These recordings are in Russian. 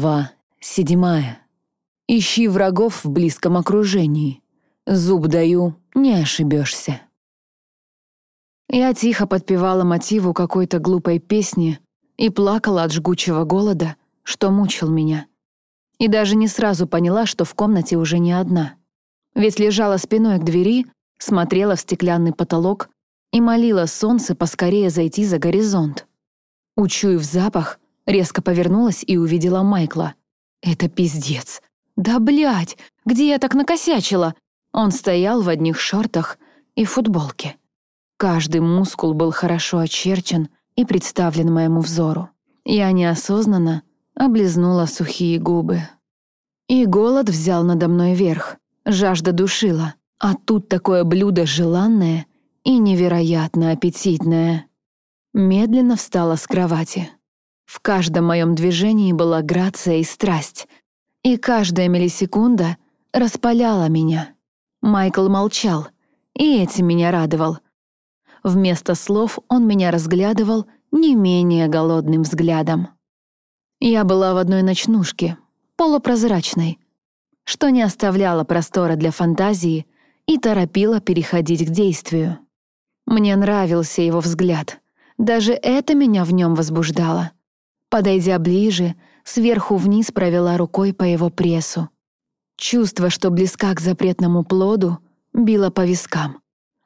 Глава седьмая. Ищи врагов в близком окружении. Зуб даю, не ошибешься. Я тихо подпевала мотиву какой-то глупой песни и плакала от жгучего голода, что мучил меня. И даже не сразу поняла, что в комнате уже не одна. Ведь лежала спиной к двери, смотрела в стеклянный потолок и молила солнце поскорее зайти за горизонт. Учуяв запах, Резко повернулась и увидела Майкла. «Это пиздец. Да блядь, где я так накосячила?» Он стоял в одних шортах и футболке. Каждый мускул был хорошо очерчен и представлен моему взору. Я неосознанно облизнула сухие губы. И голод взял надо мной верх, жажда душила, а тут такое блюдо желанное и невероятно аппетитное. Медленно встала с кровати. В каждом моем движении была грация и страсть, и каждая миллисекунда распаляла меня. Майкл молчал, и этим меня радовал. Вместо слов он меня разглядывал не менее голодным взглядом. Я была в одной ночнушке, полупрозрачной, что не оставляло простора для фантазии и торопило переходить к действию. Мне нравился его взгляд. Даже это меня в нем возбуждало. Подойдя ближе, сверху вниз провела рукой по его прессу. Чувство, что близка к запретному плоду, било по вискам,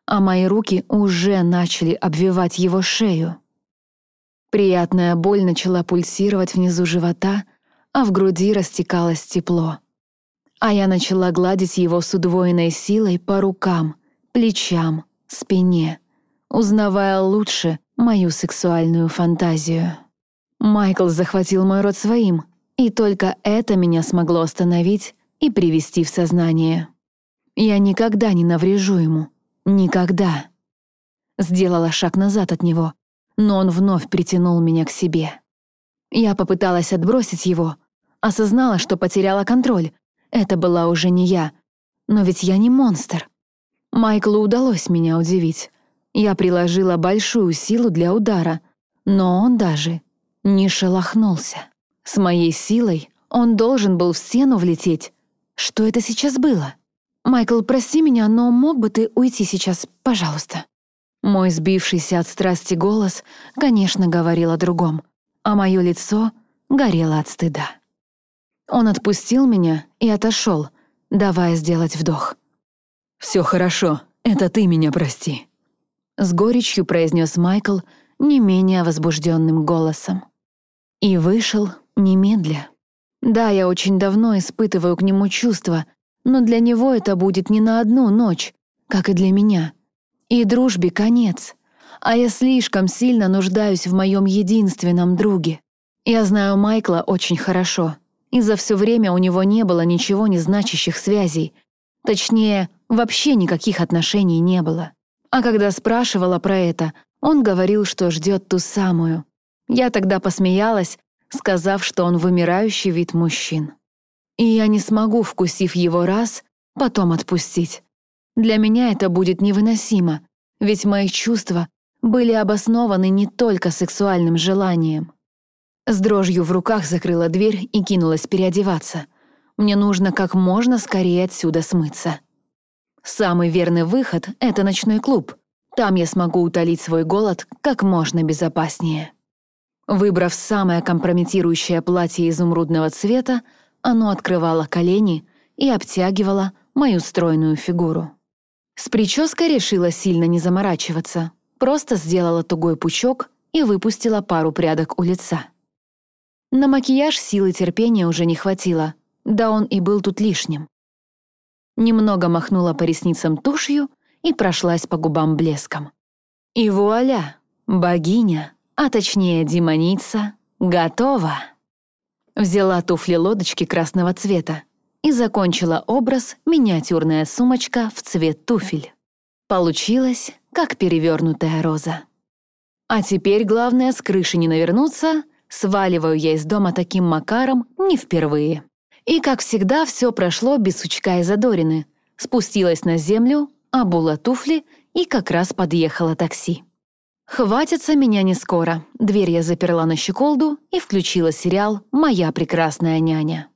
а мои руки уже начали обвивать его шею. Приятная боль начала пульсировать внизу живота, а в груди растекалось тепло. А я начала гладить его с удвоенной силой по рукам, плечам, спине, узнавая лучше мою сексуальную фантазию. Майкл захватил мой рот своим, и только это меня смогло остановить и привести в сознание. Я никогда не наврежу ему. Никогда. Сделала шаг назад от него, но он вновь притянул меня к себе. Я попыталась отбросить его, осознала, что потеряла контроль. Это была уже не я. Но ведь я не монстр. Майклу удалось меня удивить. Я приложила большую силу для удара, но он даже не шелохнулся. С моей силой он должен был в стену влететь. Что это сейчас было? «Майкл, прости меня, но мог бы ты уйти сейчас, пожалуйста?» Мой сбившийся от страсти голос, конечно, говорил о другом, а мое лицо горело от стыда. Он отпустил меня и отошел, давая сделать вдох. «Все хорошо, это ты меня прости», — с горечью произнес Майкл не менее возбужденным голосом. И вышел немедля. Да, я очень давно испытываю к нему чувства, но для него это будет не на одну ночь, как и для меня. И дружбе конец. А я слишком сильно нуждаюсь в моем единственном друге. Я знаю Майкла очень хорошо, и за все время у него не было ничего не значащих связей. Точнее, вообще никаких отношений не было. А когда спрашивала про это, он говорил, что ждет ту самую, я тогда посмеялась, сказав, что он вымирающий вид мужчин. И я не смогу, вкусив его раз, потом отпустить. Для меня это будет невыносимо, ведь мои чувства были обоснованы не только сексуальным желанием. С дрожью в руках закрыла дверь и кинулась переодеваться. Мне нужно как можно скорее отсюда смыться. Самый верный выход — это ночной клуб. Там я смогу утолить свой голод как можно безопаснее. Выбрав самое компрометирующее платье изумрудного цвета, оно открывало колени и обтягивало мою стройную фигуру. С прической решила сильно не заморачиваться, просто сделала тугой пучок и выпустила пару прядок у лица. На макияж силы терпения уже не хватило, да он и был тут лишним. Немного махнула по ресницам тушью и прошлась по губам блеском. И вуаля, богиня! А точнее демоница, готова. Взяла туфли-лодочки красного цвета и закончила образ миниатюрная сумочка в цвет туфель. Получилось, как перевернутая роза. А теперь главное с крыши не навернуться, сваливаю я из дома таким макаром не впервые. И, как всегда, все прошло без сучка и задорины. Спустилась на землю, обула туфли и как раз подъехала такси. Хватится меня не скоро. Дверь я заперла на щеколду и включила сериал «Моя прекрасная няня».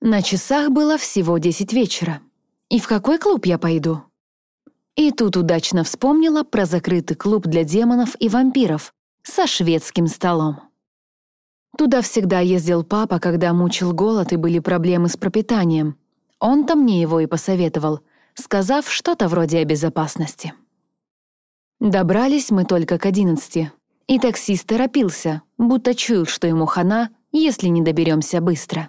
На часах было всего десять вечера. И в какой клуб я пойду? И тут удачно вспомнила про закрытый клуб для демонов и вампиров со шведским столом. Туда всегда ездил папа, когда мучил голод и были проблемы с пропитанием. Он-то мне его и посоветовал, сказав что-то вроде о безопасности. Добрались мы только к одиннадцати, и таксист торопился, будто чуял, что ему хана, если не доберемся быстро.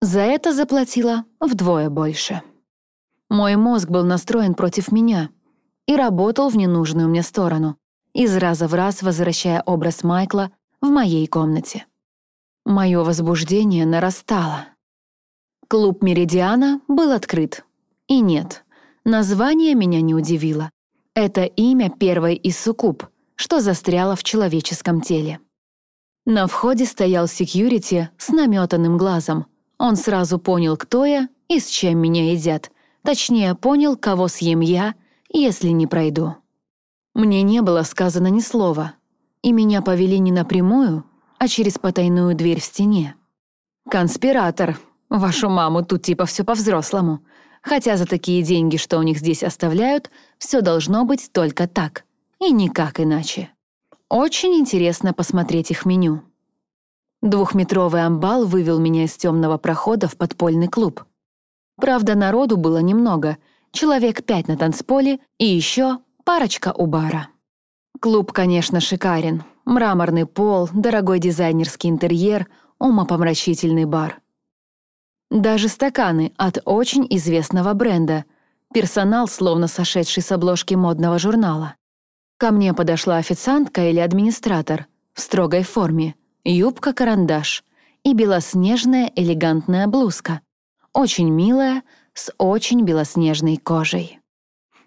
За это заплатила вдвое больше. Мой мозг был настроен против меня и работал в ненужную мне сторону, из раза в раз возвращая образ Майкла в моей комнате. Мое возбуждение нарастало. Клуб «Меридиана» был открыт. И нет, название меня не удивило. Это имя первой из суккуб, что застряло в человеческом теле. На входе стоял секьюрити с наметанным глазом. Он сразу понял, кто я и с чем меня едят. Точнее, понял, кого съем я, если не пройду. Мне не было сказано ни слова, и меня повели не напрямую, а через потайную дверь в стене. «Конспиратор. Вашу маму тут типа все по-взрослому. Хотя за такие деньги, что у них здесь оставляют, все должно быть только так. И никак иначе. Очень интересно посмотреть их меню. Двухметровый амбал вывел меня из темного прохода в подпольный клуб. Правда, народу было немного, человек пять на танцполе и еще парочка у бара. Клуб, конечно, шикарен. Мраморный пол, дорогой дизайнерский интерьер, умопомрачительный бар. Даже стаканы от очень известного бренда. Персонал, словно сошедший с обложки модного журнала. Ко мне подошла официантка или администратор в строгой форме, юбка-карандаш и белоснежная элегантная блузка. Очень милая, с очень белоснежной кожей.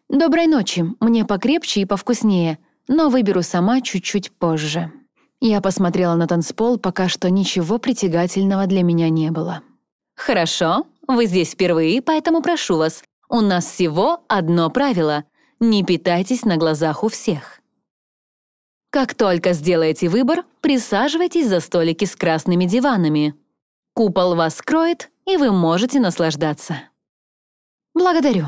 «Доброй ночи, мне покрепче и повкуснее, но выберу сама чуть-чуть позже». Я посмотрела на танцпол, пока что ничего притягательного для меня не было. «Хорошо, вы здесь впервые, поэтому прошу вас. У нас всего одно правило — не питайтесь на глазах у всех». Как только сделаете выбор, присаживайтесь за столики с красными диванами. Купол вас скроет, и вы можете наслаждаться. Благодарю.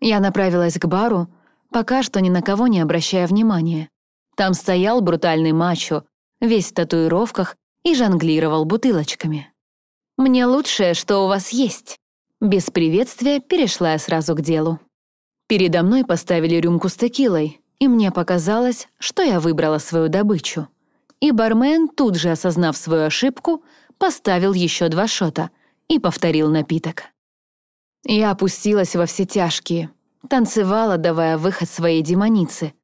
Я направилась к бару, пока что ни на кого не обращая внимания. Там стоял брутальный мачо, весь в татуировках и жонглировал бутылочками. «Мне лучшее, что у вас есть». Без приветствия перешла я сразу к делу. Передо мной поставили рюмку с текилой, и мне показалось, что я выбрала свою добычу. И бармен, тут же осознав свою ошибку, поставил еще два шота и повторил напиток. Я опустилась во все тяжкие, танцевала, давая выход своей демонице.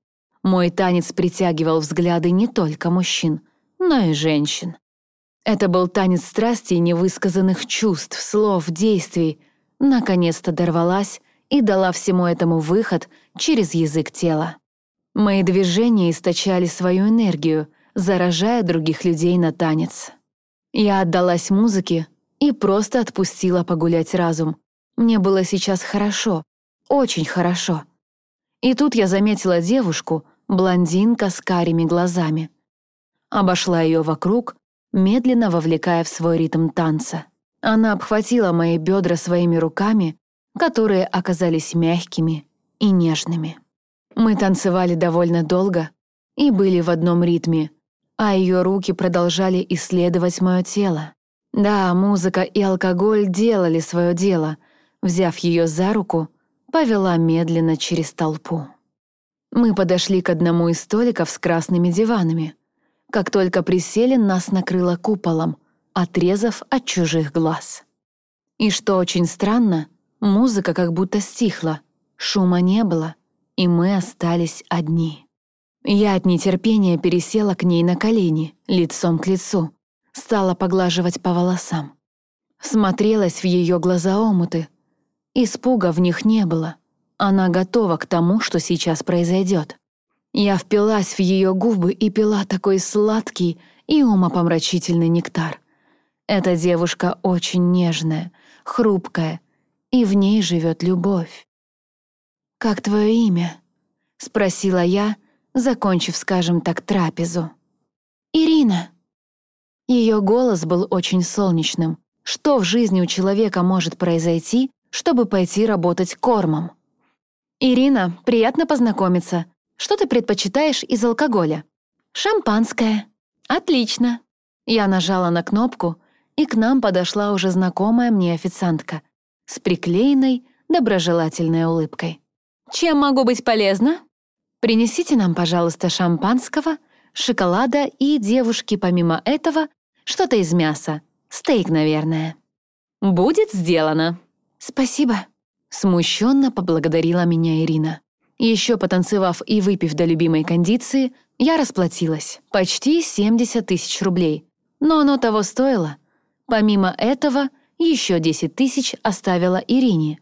Мой танец притягивал взгляды не только мужчин, но и женщин. Это был танец страсти и невысказанных чувств, слов, действий. Наконец-то дорвалась и дала всему этому выход через язык тела. Мои движения источали свою энергию, заражая других людей на танец. Я отдалась музыке и просто отпустила погулять разум. Мне было сейчас хорошо, очень хорошо. И тут я заметила девушку, блондинка с карими глазами. Обошла ее вокруг, медленно вовлекая в свой ритм танца. Она обхватила мои бедра своими руками, которые оказались мягкими и нежными. Мы танцевали довольно долго и были в одном ритме, а ее руки продолжали исследовать мое тело. Да, музыка и алкоголь делали свое дело. Взяв ее за руку, повела медленно через толпу. Мы подошли к одному из столиков с красными диванами — как только присели, нас накрыло куполом, отрезав от чужих глаз. И что очень странно, музыка как будто стихла, шума не было, и мы остались одни. Я от нетерпения пересела к ней на колени, лицом к лицу, стала поглаживать по волосам. Смотрелась в ее глаза омуты. Испуга в них не было. Она готова к тому, что сейчас произойдет. Я впилась в ее губы и пила такой сладкий и умопомрачительный нектар. Эта девушка очень нежная, хрупкая, и в ней живет любовь. «Как твое имя?» — спросила я, закончив, скажем так, трапезу. «Ирина!» Ее голос был очень солнечным. Что в жизни у человека может произойти, чтобы пойти работать кормом? «Ирина, приятно познакомиться. Что ты предпочитаешь из алкоголя?» «Шампанское». «Отлично». Я нажала на кнопку, и к нам подошла уже знакомая мне официантка с приклеенной, доброжелательной улыбкой. «Чем могу быть полезна?» «Принесите нам, пожалуйста, шампанского, шоколада и, девушки, помимо этого, что-то из мяса. Стейк, наверное». «Будет сделано». «Спасибо». Смущенно поблагодарила меня Ирина. Еще потанцевав и выпив до любимой кондиции, я расплатилась. Почти 70 тысяч рублей. Но оно того стоило. Помимо этого, еще 10 тысяч оставила Ирине.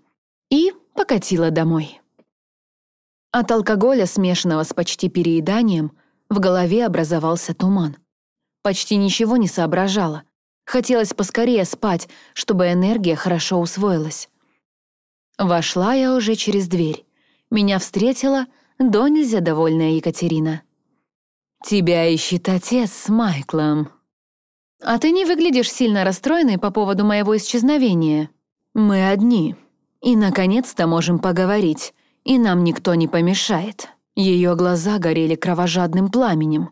И покатила домой. От алкоголя, смешанного с почти перееданием, в голове образовался туман. Почти ничего не соображала. Хотелось поскорее спать, чтобы энергия хорошо усвоилась. Вошла я уже через дверь. Меня встретила до нельзя довольная Екатерина. «Тебя ищет отец с Майклом». «А ты не выглядишь сильно расстроенной по поводу моего исчезновения. Мы одни. И, наконец-то, можем поговорить, и нам никто не помешает». Ее глаза горели кровожадным пламенем.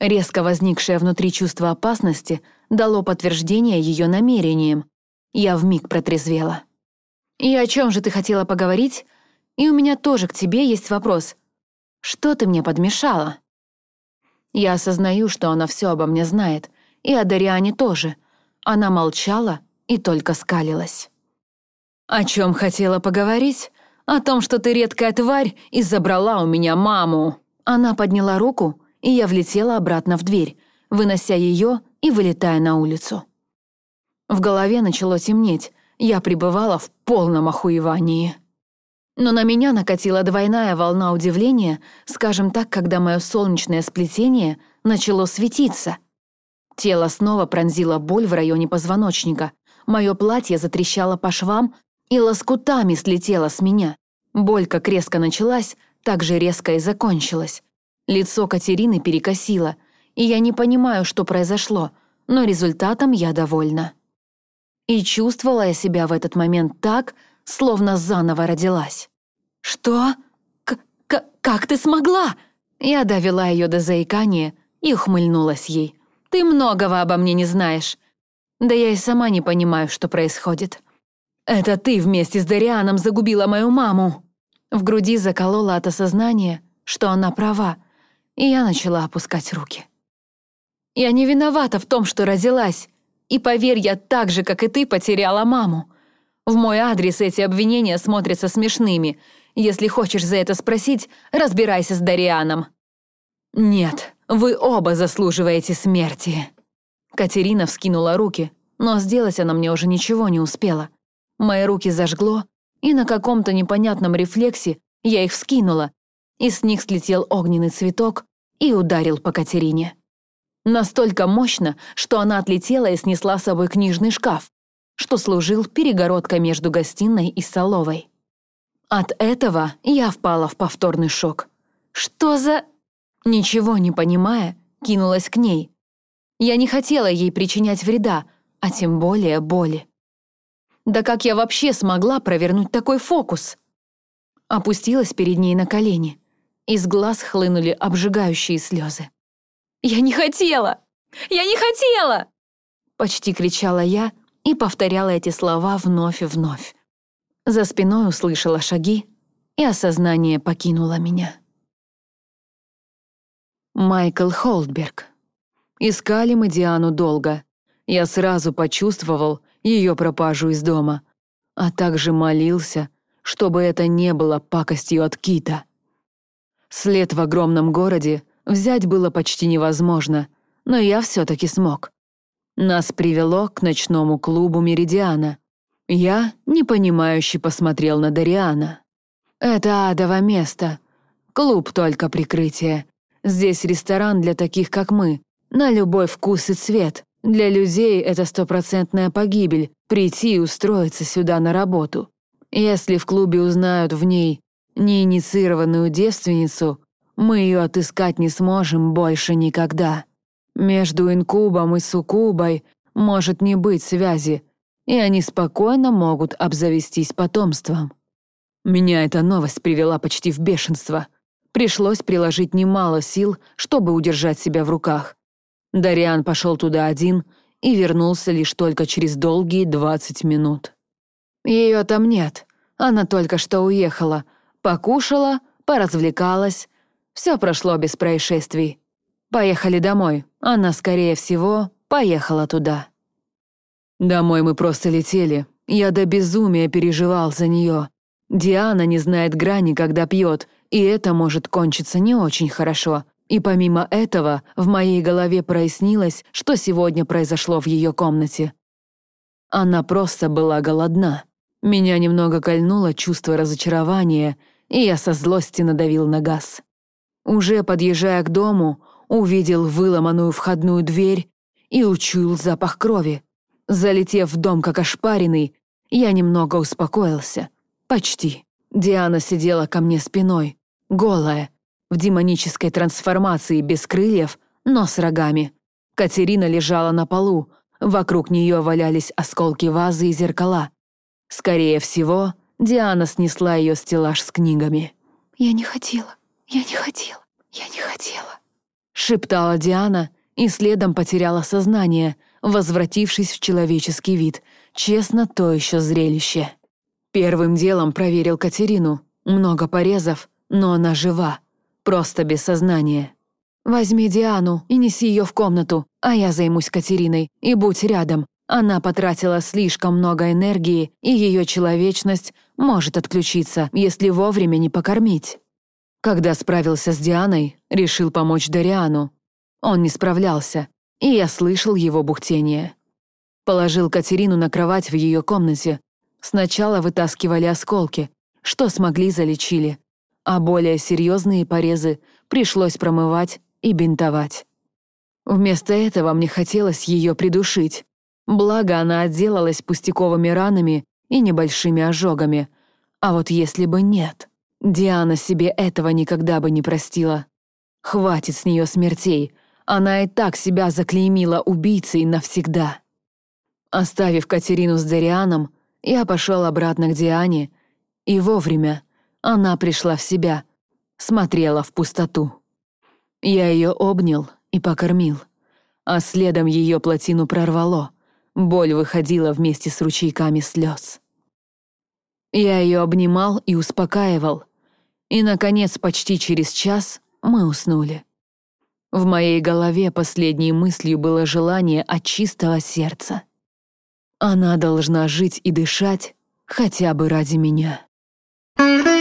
Резко возникшее внутри чувство опасности дало подтверждение ее намерениям. Я вмиг протрезвела. «И о чем же ты хотела поговорить? И у меня тоже к тебе есть вопрос. Что ты мне подмешала?» Я осознаю, что она все обо мне знает, и о Дариане тоже. Она молчала и только скалилась. «О чем хотела поговорить? О том, что ты редкая тварь и забрала у меня маму!» Она подняла руку и я влетела обратно в дверь, вынося ее и вылетая на улицу. В голове начало темнеть, я пребывала в полном охуевании. Но на меня накатила двойная волна удивления, скажем так, когда мое солнечное сплетение начало светиться. Тело снова пронзило боль в районе позвоночника, мое платье затрещало по швам и лоскутами слетело с меня. Боль как резко началась, так же резко и закончилась. Лицо Катерины перекосило, и я не понимаю, что произошло, но результатом я довольна. И чувствовала я себя в этот момент так, словно заново родилась. «Что? К -к как ты смогла?» Я довела ее до заикания и ухмыльнулась ей. «Ты многого обо мне не знаешь. Да я и сама не понимаю, что происходит. Это ты вместе с Дарианом загубила мою маму!» В груди заколола от осознания, что она права, и я начала опускать руки. «Я не виновата в том, что родилась, и поверь, я так же, как и ты, потеряла маму. В мой адрес эти обвинения смотрятся смешными. Если хочешь за это спросить, разбирайся с Дарианом». «Нет, вы оба заслуживаете смерти». Катерина вскинула руки, но сделать она мне уже ничего не успела. Мои руки зажгло, и на каком-то непонятном рефлексе я их вскинула, и с них слетел огненный цветок, и ударил по Катерине. Настолько мощно, что она отлетела и снесла с собой книжный шкаф, что служил перегородкой между гостиной и столовой. От этого я впала в повторный шок. «Что за...» Ничего не понимая, кинулась к ней. Я не хотела ей причинять вреда, а тем более боли. Да как я вообще смогла провернуть такой фокус? Опустилась перед ней на колени. Из глаз хлынули обжигающие слезы. «Я не хотела! Я не хотела!» Почти кричала я и повторяла эти слова вновь и вновь. За спиной услышала шаги, и осознание покинуло меня. Майкл Холдберг. Искали мы Диану долго. Я сразу почувствовал ее пропажу из дома, а также молился, чтобы это не было пакостью от Кита. След в огромном городе взять было почти невозможно, но я все-таки смог. Нас привело к ночному клубу «Меридиана». Я, непонимающе, посмотрел на Дариана. «Это адово место. Клуб только прикрытие. Здесь ресторан для таких, как мы. На любой вкус и цвет. Для людей это стопроцентная погибель — прийти и устроиться сюда на работу. Если в клубе узнают в ней неинициированную девственницу, мы ее отыскать не сможем больше никогда. Между инкубом и суккубой может не быть связи, и они спокойно могут обзавестись потомством. Меня эта новость привела почти в бешенство. Пришлось приложить немало сил, чтобы удержать себя в руках. Дариан пошел туда один и вернулся лишь только через долгие 20 минут. Ее там нет, она только что уехала, покушала, поразвлекалась. Все прошло без происшествий. Поехали домой, она, скорее всего, поехала туда. Домой мы просто летели. Я до безумия переживал за нее. Диана не знает грани, когда пьет, и это может кончиться не очень хорошо. И помимо этого, в моей голове прояснилось, что сегодня произошло в ее комнате. Она просто была голодна. Меня немного кольнуло чувство разочарования, и я со злости надавил на газ. Уже подъезжая к дому, увидел выломанную входную дверь и учуял запах крови. Залетев в дом как ошпаренный, я немного успокоился — Почти. Диана сидела ко мне спиной, голая, в демонической трансформации без крыльев, но с рогами. Катерина лежала на полу, вокруг нее валялись осколки вазы и зеркала. Скорее всего, Диана снесла ее стеллаж с книгами. «Я не хотела, я не хотела, я не хотела», шептала Диана и следом потеряла сознание, возвратившись в человеческий вид. Честно, то еще зрелище. Первым делом проверил Катерину. Много порезов, но она жива. Просто без сознания. «Возьми Диану и неси ее в комнату, а я займусь Катериной, и будь рядом. Она потратила слишком много энергии, и ее человечность может отключиться, если вовремя не покормить». Когда справился с Дианой, решил помочь Дариану. Он не справлялся, и я слышал его бухтение. Положил Катерину на кровать в ее комнате, Сначала вытаскивали осколки, что смогли залечили, а более серьезные порезы пришлось промывать и бинтовать. Вместо этого мне хотелось ее придушить. Благо, она отделалась пустяковыми ранами и небольшими ожогами. А вот если бы нет, Диана себе этого никогда бы не простила. Хватит с нее смертей, она и так себя заклеймила убийцей навсегда. Оставив Катерину с Дарианом, я пошел обратно к Диане, и вовремя она пришла в себя, смотрела в пустоту. Я ее обнял и покормил, а следом ее плотину прорвало, боль выходила вместе с ручейками слез. Я ее обнимал и успокаивал, и, наконец, почти через час мы уснули. В моей голове последней мыслью было желание от чистого сердца — она должна жить и дышать хотя бы ради меня. Thank you.